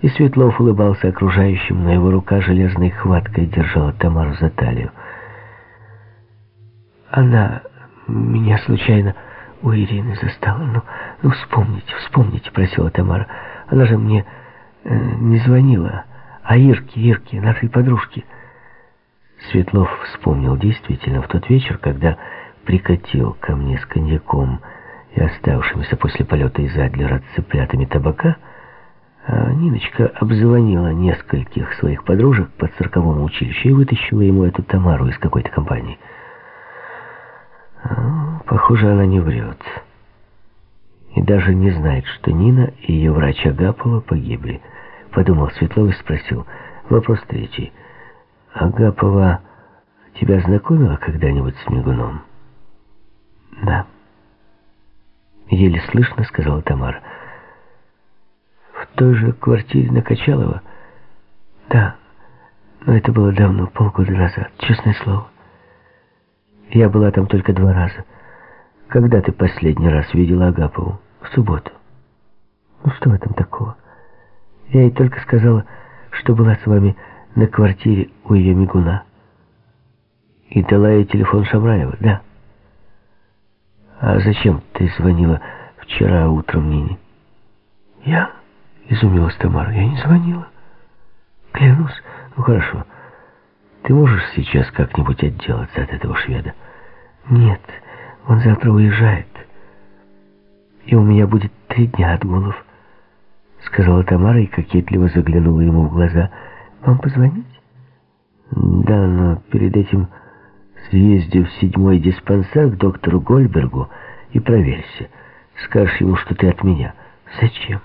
И Светлов улыбался окружающим, но его рука железной хваткой держала Тамару за талию. Она меня случайно у Ирины застала. Ну, ну вспомните, вспомните, просила Тамара. Она же мне э, не звонила. А Ирке, Ирке, нашей подружке. Светлов вспомнил действительно в тот вечер, когда прикатил ко мне с коньяком и оставшимися после полета из Адлера цыплятами табака, а Ниночка обзвонила нескольких своих подружек под цирковому училищу и вытащила ему эту Тамару из какой-то компании. А, похоже, она не врет. И даже не знает, что Нина и ее врач Агапова погибли. Подумал Светлов и спросил. Вопрос третий. Агапова тебя знакомила когда-нибудь с Мигуном? Да. Еле слышно, сказала Тамара. Той же квартире на Качалова? Да. Но это было давно, полгода назад, честное слово. Я была там только два раза. Когда ты последний раз видела Агапову? В субботу. Ну что в этом такого? Я ей только сказала, что была с вами на квартире у ее мигуна. И дала ей телефон Шамраева, да. А зачем ты звонила вчера утром Нине? Я? Изумилась Тамара. Я не звонила. Клянусь. Ну хорошо. Ты можешь сейчас как-нибудь отделаться от этого шведа? Нет, он завтра уезжает. И у меня будет три дня отгулов, сказала Тамара и кокетливо заглянула ему в глаза. Вам позвонить? Да, но перед этим съезди в седьмой диспансер к доктору Гольбергу и проверься. Скажешь ему, что ты от меня. Зачем?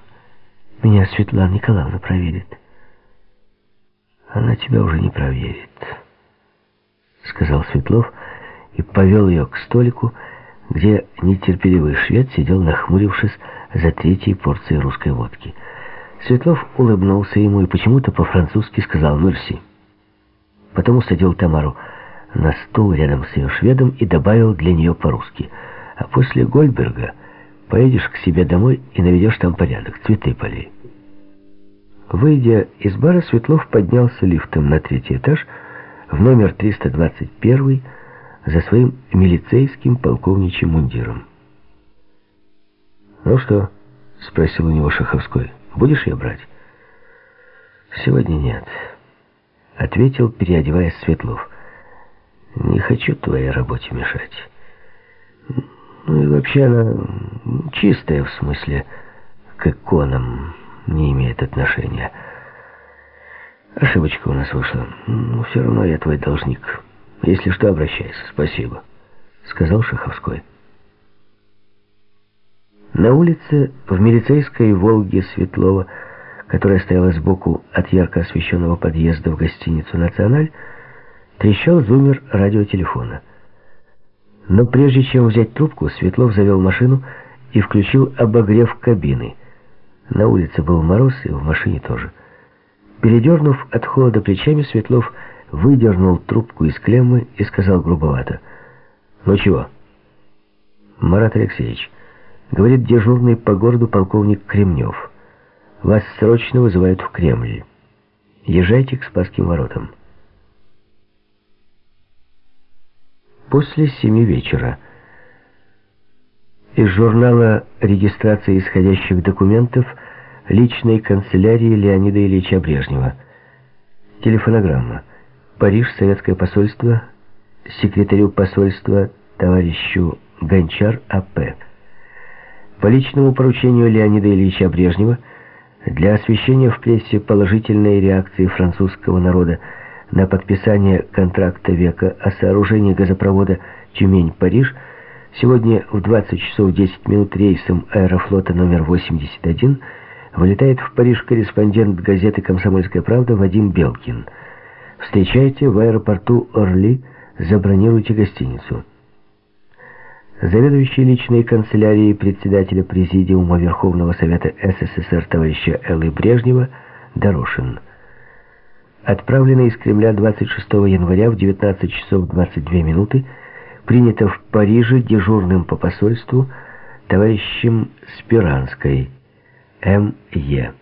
Меня Светлана Николаевна проверит. Она тебя уже не проверит, сказал Светлов и повел ее к столику, где нетерпеливый швед сидел, нахмурившись за третьей порцией русской водки. Светлов улыбнулся ему и почему-то по-французски сказал «мерси». Потом усадил Тамару на стул рядом с ее шведом и добавил для нее по-русски «А после Гольберга поедешь к себе домой и наведешь там порядок, цветы полей». Выйдя из бара, Светлов поднялся лифтом на третий этаж в номер 321 за своим милицейским полковничьим мундиром. «Ну что?» — спросил у него Шаховской. «Будешь ее брать?» «Сегодня нет», — ответил, переодеваясь Светлов. «Не хочу твоей работе мешать. Ну и вообще она чистая, в смысле, к иконам» не имеет отношения. Ошибочка у нас вышла. Но все равно я твой должник. Если что, обращайся. Спасибо, сказал Шаховской. На улице в милицейской «Волге» Светлова, которая стояла сбоку от ярко освещенного подъезда в гостиницу «Националь», трещал зумер радиотелефона. Но прежде чем взять трубку, Светлов завел машину и включил обогрев кабины – на улице был мороз, и в машине тоже. Передернув от холода плечами, Светлов выдернул трубку из клеммы и сказал грубовато. «Ну чего?» «Марат Алексеевич, говорит дежурный по городу полковник Кремнев. Вас срочно вызывают в Кремль. Езжайте к Спасским воротам». После семи вечера из журнала регистрации исходящих документов личной канцелярии Леонида Ильича Брежнева. Телефонограмма. Париж, советское посольство, секретарю посольства товарищу Гончар А.П. По личному поручению Леонида Ильича Брежнева для освещения в прессе положительной реакции французского народа на подписание контракта века о сооружении газопровода Тюмень-Париж – Сегодня в 20 часов 10 минут рейсом аэрофлота номер 81 вылетает в Париж корреспондент газеты «Комсомольская правда» Вадим Белкин. Встречайте в аэропорту Орли, забронируйте гостиницу. Заведующий личной канцелярией председателя Президиума Верховного Совета СССР товарища Эллы Брежнева Дорошин. Отправленный из Кремля 26 января в 19 часов 22 минуты принято в Париже дежурным по посольству товарищем Спиранской, М.Е.